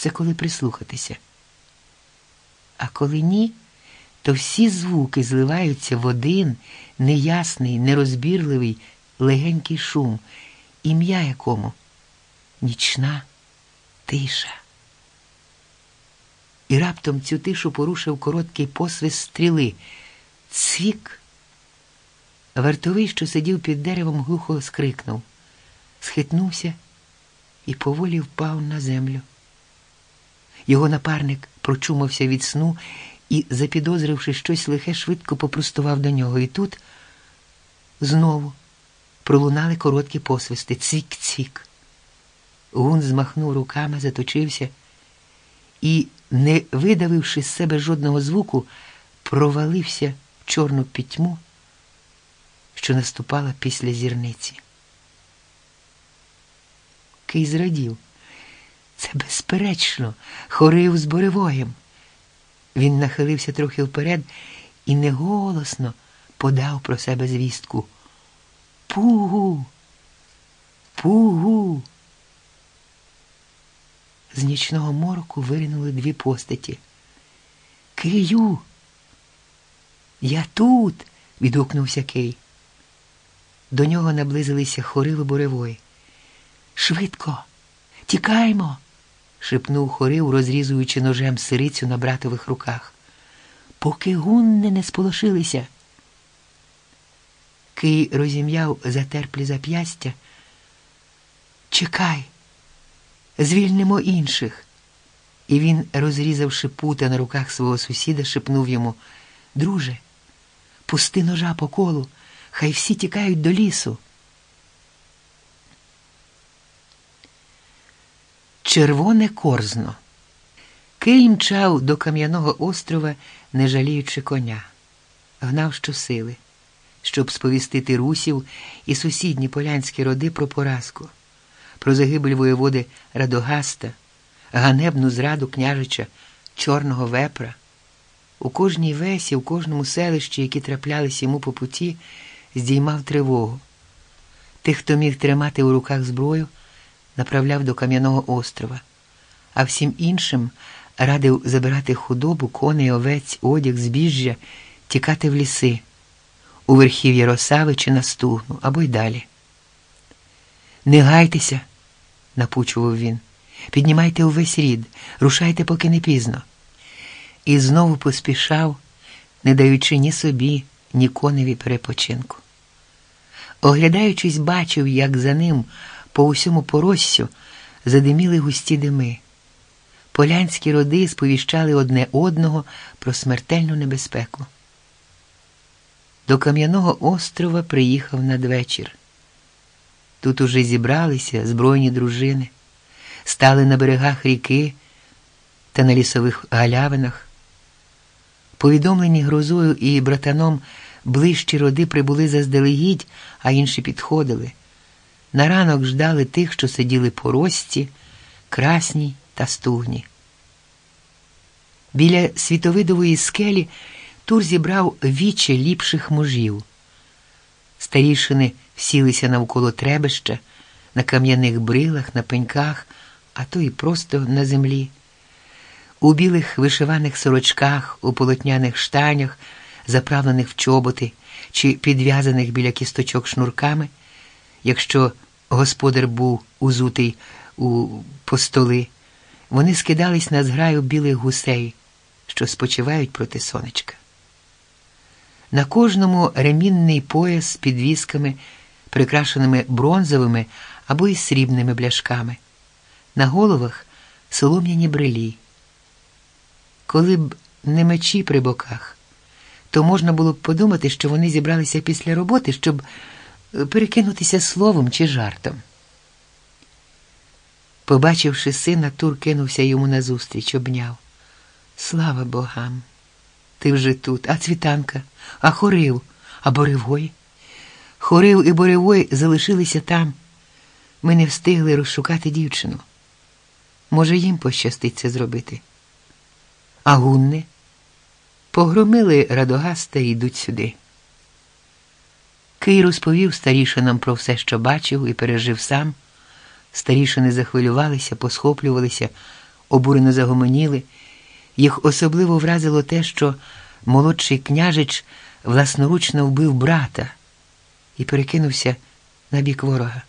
це коли прислухатися. А коли ні, то всі звуки зливаються в один неясний, нерозбірливий, легенький шум, ім'я якому нічна тиша. І раптом цю тишу порушив короткий посвист стріли. Цвік. Вартовий, що сидів під деревом, глухо скрикнув, схитнувся і поволі впав на землю. Його напарник прочумався від сну і, запідозривши щось лихе, швидко попростував до нього. І тут знову пролунали короткі посвисти цвік-цвік. Гун змахнув руками, заточився і, не видавивши з себе жодного звуку, провалився в чорну пітьму, що наступала після зірниці. Кий зрадів. Це безперечно, хорив з буревоєм. Він нахилився трохи вперед і неголосно подав про себе звістку. Пугу, пугу. З нічного мороку виринули дві постаті. Кию. Я тут. відгукнувся Кий. До нього наблизилися хорили буревої. Швидко, тікаймо, шепнув хорив, розрізуючи ножем сирицю на братових руках. Поки гунни не сполошилися. Кий розім'яв затерплі зап'ястя. Чекай, звільнимо інших. І він, розрізавши пута на руках свого сусіда, шепнув йому Друже, пусти ножа по колу, хай всі тікають до лісу. Червоне корзно. Кий мчав до Кам'яного острова, не жаліючи коня, гнав щосили, щоб сповістити русів і сусідні полянські роди про поразку, про загибель воєводи Радогаста, ганебну зраду княжича Чорного вепра. У кожній весі, у кожному селищі, які траплялись йому по путі, здіймав тривогу. Тих, хто міг тримати у руках зброю, направляв до Кам'яного острова, а всім іншим радив забирати худобу, коней, овець, одяг, збіжжя, тікати в ліси, у верхів'я Росави чи на стугну, або й далі. Не гайтеся, напучував він, піднімайте увесь рід, рушайте, поки не пізно. І знову поспішав, не даючи ні собі, ні коневі перепочинку. Оглядаючись, бачив, як за ним по усьому пороссю задиміли густі дими. Полянські роди сповіщали одне одного про смертельну небезпеку. До Кам'яного острова приїхав надвечір. Тут уже зібралися збройні дружини, стали на берегах ріки та на лісових галявинах. Повідомлені грозою і братаном ближчі роди прибули заздалегідь, а інші підходили. На ранок ждали тих, що сиділи по рості, красній та стугні. Біля світовидової скелі Тур зібрав віче ліпших мужів. Старішини сілися навколо требища, на кам'яних брилах, на пеньках, а то і просто на землі. У білих вишиваних сорочках, у полотняних штанях, заправлених в чоботи чи підв'язаних біля кісточок шнурками, якщо господар був узутий у постоли, вони скидались на зграю білих гусей, що спочивають проти сонечка. На кожному ремінний пояс з підвісками, прикрашеними бронзовими або й срібними бляшками, на головах солом'яні брилі. Коли б не мечі при боках, то можна було б подумати, що вони зібралися після роботи, щоб перекинутися словом чи жартом. Побачивши сина, Тур кинувся йому назустріч, обняв. Слава богам! Ти вже тут, а цвітанка, а хорив, а Боревой. Хорив і Боревой залишилися там. Ми не встигли розшукати дівчину. Може, їм пощастить це зробити. А гунни погромили Радогаста і йдуть сюди. Кий розповів старішинам про все, що бачив і пережив сам. Старішини захвилювалися, посхоплювалися, обурено загомоніли. Їх особливо вразило те, що молодший княжич власноручно вбив брата і перекинувся на бік ворога.